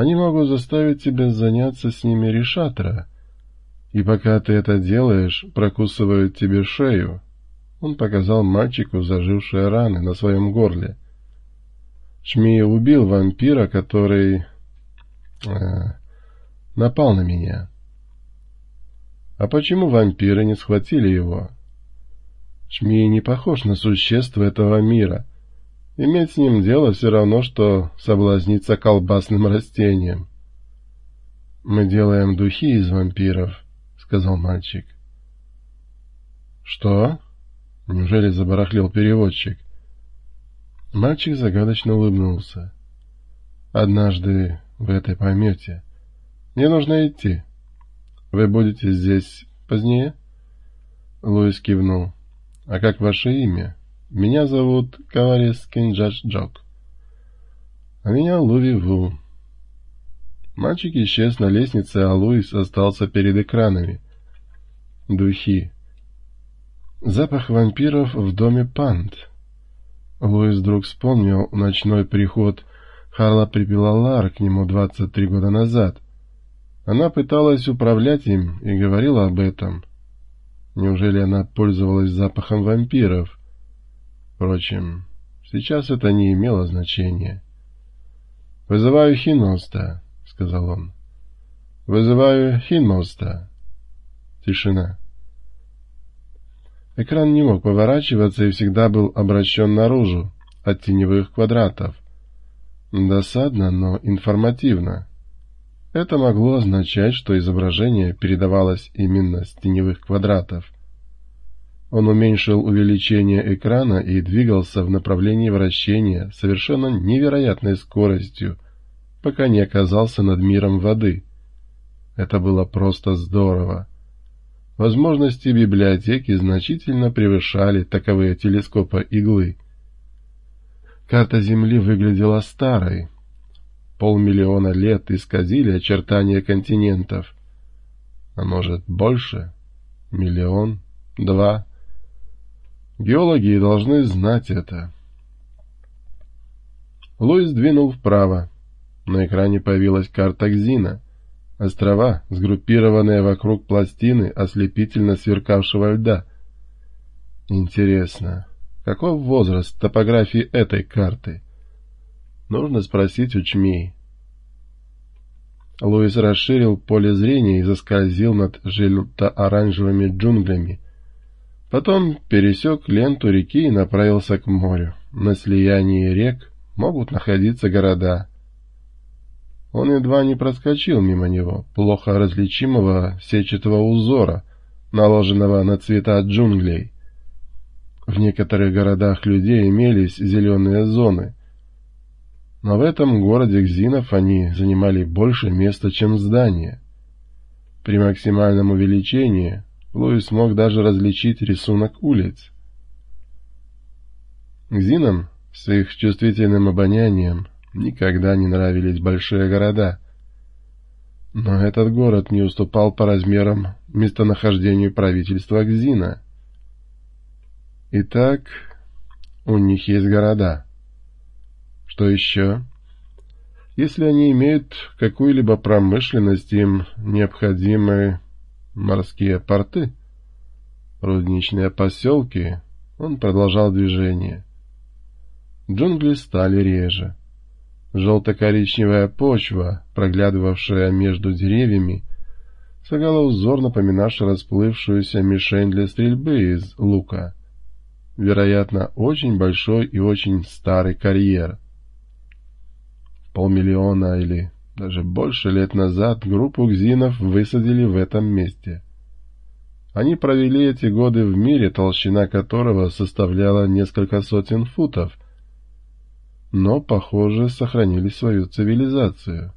Они могут заставить тебя заняться с ними решатора, и пока ты это делаешь, прокусывают тебе шею. Он показал мальчику зажившие раны на своем горле. Шмия убил вампира, который... Э, напал на меня. А почему вампиры не схватили его? Шмия не похож на существо этого мира. Иметь с ним дело все равно, что соблазниться колбасным растением. «Мы делаем духи из вампиров», — сказал мальчик. «Что?» — неужели забарахлил переводчик? Мальчик загадочно улыбнулся. «Однажды вы это поймете. Мне нужно идти. Вы будете здесь позднее?» Луис кивнул. «А как ваше имя?» Меня зовут Каварис Кенджаш Джок. А меня Луви Ву. Мальчик исчез на лестнице, а Луис остался перед экранами. Духи. Запах вампиров в доме Пант. Луис вдруг вспомнил ночной приход Харла Припилалар к нему 23 года назад. Она пыталась управлять им и говорила об этом. Неужели она пользовалась запахом вампиров? Впрочем, сейчас это не имело значения. «Вызываю Хинмоста», — сказал он. «Вызываю Хинмоста». Тишина. Экран не мог поворачиваться и всегда был обращен наружу, от теневых квадратов. Досадно, но информативно. Это могло означать, что изображение передавалось именно с теневых квадратов. Он уменьшил увеличение экрана и двигался в направлении вращения совершенно невероятной скоростью, пока не оказался над миром воды. Это было просто здорово. Возможности библиотеки значительно превышали таковые телескопа иглы. Карта Земли выглядела старой. Полмиллиона лет исказили очертания континентов. А может, больше? Миллион? Два? Геологи должны знать это. Луис двинул вправо. На экране появилась карта Гзина. Острова, сгруппированные вокруг пластины ослепительно сверкавшего льда. Интересно, каков возраст топографии этой карты? Нужно спросить у Чми. Луис расширил поле зрения и заскользил над желто-оранжевыми джунглями, Потом пересек ленту реки и направился к морю. На слиянии рек могут находиться города. Он едва не проскочил мимо него, плохо различимого сетчатого узора, наложенного на цвета джунглей. В некоторых городах людей имелись зеленые зоны, но в этом городе Гзинов они занимали больше места, чем здания. При максимальном увеличении Луис смог даже различить рисунок улиц. Гзинам с их чувствительным обонянием никогда не нравились большие города. Но этот город не уступал по размерам местонахождению правительства Гзина. Итак, у них есть города. Что еще? Если они имеют какую-либо промышленность, им необходимы морские порты, рудничные поселки, он продолжал движение. Джунгли стали реже. Желто-коричневая почва, проглядывавшая между деревьями, сагала узор, напоминавший расплывшуюся мишень для стрельбы из лука. Вероятно, очень большой и очень старый карьер. Полмиллиона или даже больше лет назад группу гзинов высадили в этом месте. Они провели эти годы в мире, толщина которого составляла несколько сотен футов, но, похоже, сохранили свою цивилизацию.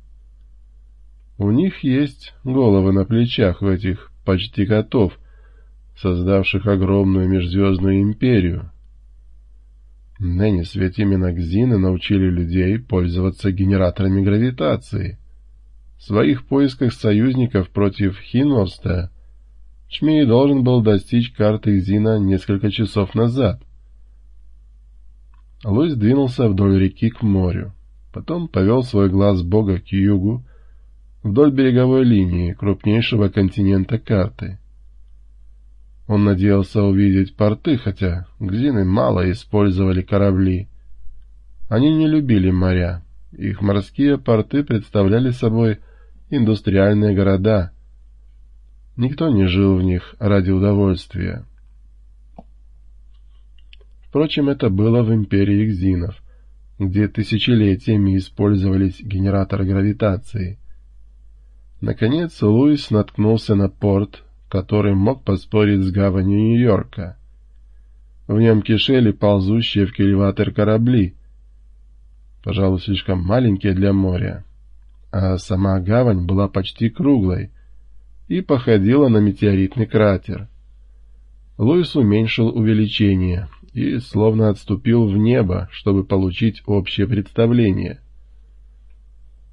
У них есть головы на плечах у этих почти котов, создавших огромную межзвездную империю. Неннис, ведь именно научили людей пользоваться генераторами гравитации. В своих поисках союзников против Хинворста Шмей должен был достичь карты Гзина несколько часов назад. Луис двинулся вдоль реки к морю. Потом повел свой глаз бога к югу, вдоль береговой линии крупнейшего континента карты. Он надеялся увидеть порты, хотя гзины мало использовали корабли. Они не любили моря. Их морские порты представляли собой индустриальные города. Никто не жил в них ради удовольствия. Впрочем, это было в империи Гзинов, где тысячелетиями использовались генераторы гравитации. Наконец Луис наткнулся на порт, который мог поспорить с гаванью Нью-Йорка. В нем кишели ползущие в кильватер корабли, пожалуй, слишком маленькие для моря, а сама гавань была почти круглой и походила на метеоритный кратер. Луис уменьшил увеличение и словно отступил в небо, чтобы получить общее представление.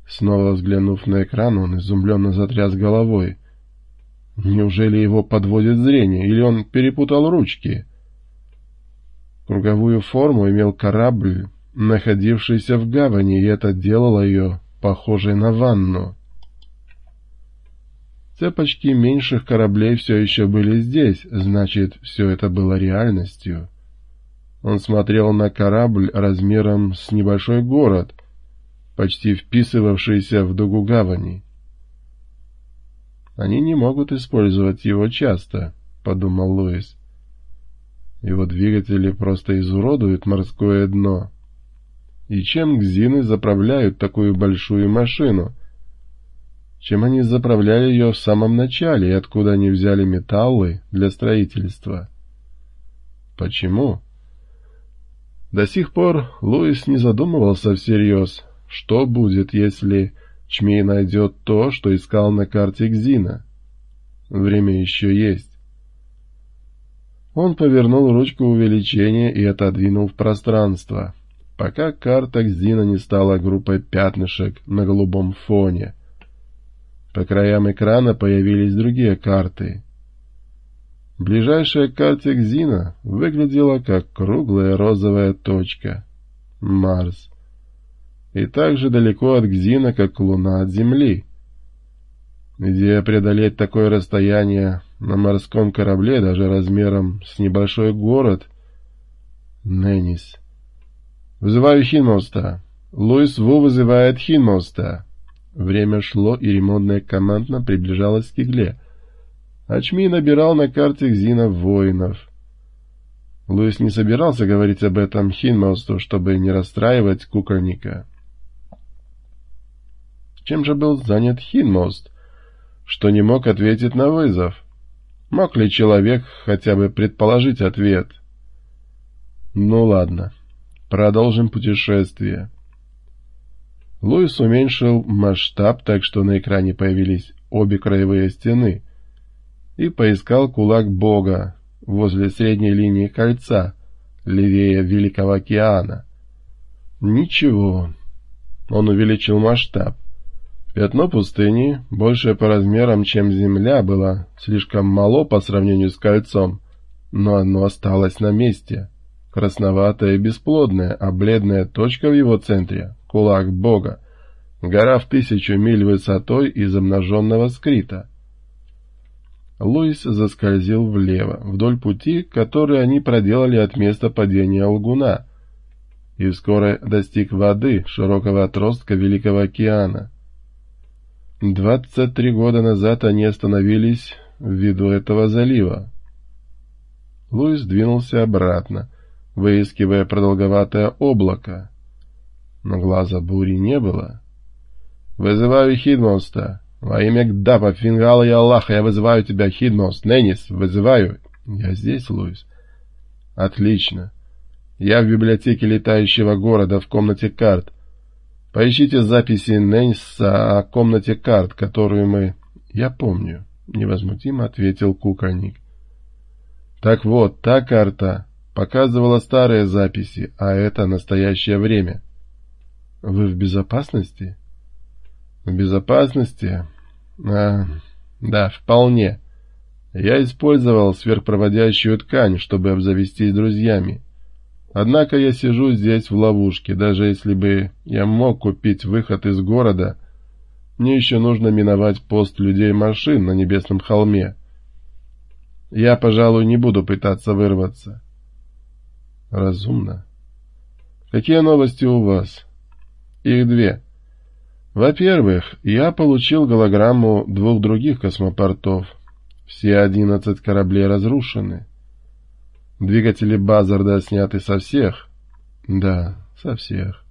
Снова взглянув на экран, он изумленно затряс головой. Неужели его подводит зрение, или он перепутал ручки? Круговую форму имел корабль, находившийся в гавани, и это делало ее похожей на ванну. Цепочки меньших кораблей все еще были здесь, значит, все это было реальностью. Он смотрел на корабль размером с небольшой город, почти вписывавшийся в дугу гавани. «Они не могут использовать его часто», — подумал Луис. «Его двигатели просто изуродуют морское дно». И чем гзины заправляют такую большую машину? Чем они заправляли ее в самом начале и откуда они взяли металлы для строительства? Почему? До сих пор Луис не задумывался всерьез, что будет, если Чмей найдет то, что искал на карте Гзина. Время еще есть. Он повернул ручку увеличения и отодвинул в пространство пока карта Гзина не стала группой пятнышек на голубом фоне. По краям экрана появились другие карты. Ближайшая к карте Гзина выглядела как круглая розовая точка — Марс. И так же далеко от Гзина, как Луна от Земли. Где преодолеть такое расстояние на морском корабле даже размером с небольшой город — Ненис. «Вызываю Хинмоста. Луис Ву вызывает Хинмоста». Время шло, и ремонтная команда приближалась к игле. Ачми набирал на карте Гзина воинов. Луис не собирался говорить об этом Хинмосту, чтобы не расстраивать кукольника. Чем же был занят Хинмост, что не мог ответить на вызов? Мог ли человек хотя бы предположить ответ? Ну ладно. Продолжим путешествие. Луис уменьшил масштаб, так что на экране появились обе краевые стены, и поискал кулак Бога возле средней линии кольца, левее Великого океана. Ничего. Он увеличил масштаб. Пятно пустыни, большее по размерам, чем Земля, было слишком мало по сравнению с кольцом, но оно осталось на месте красноватая и бесплодная, а бледная точка в его центре — кулак бога, гора в тысячу миль высотой из обнаженного скрита. Луис заскользил влево, вдоль пути, который они проделали от места падения лгуна, и вскоре достиг воды широкого отростка Великого океана. Двадцать три года назад они остановились в виду этого залива. Луис двинулся обратно — выискивая продолговатое облако. Но глаза бури не было. «Вызываю Хидмоста! Во имя Гдапа, Фингала и Аллаха я вызываю тебя, Хидмост! Неннис, вызываю!» «Я здесь, Луис?» «Отлично. Я в библиотеке летающего города в комнате карт. Поищите записи Ненниса о комнате карт, которую мы...» «Я помню», — невозмутимо ответил кукольник. «Так вот, та карта, показывала старые записи, а это настоящее время. Вы в безопасности? В безопасности? А, да, вполне. Я использовал сверхпроводящую ткань, чтобы обзавестись друзьями. Однако я сижу здесь в ловушке, даже если бы я мог купить выход из города, мне еще нужно миновать пост людей-машин на небесном холме. Я, пожалуй, не буду пытаться вырваться. Разумно. Какие новости у вас? Их две. Во-первых, я получил голограмму двух других космопортов. Все одиннадцать кораблей разрушены. Двигатели Базарда сняты со всех? Да, со всех.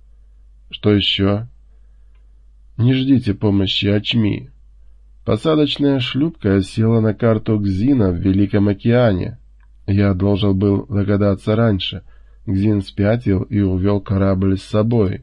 Что еще? Не ждите помощи Ачми. Посадочная шлюпка села на карту Гзина в Великом океане. Я должен был догадаться раньше. Гзин спятил и увел корабль с собой.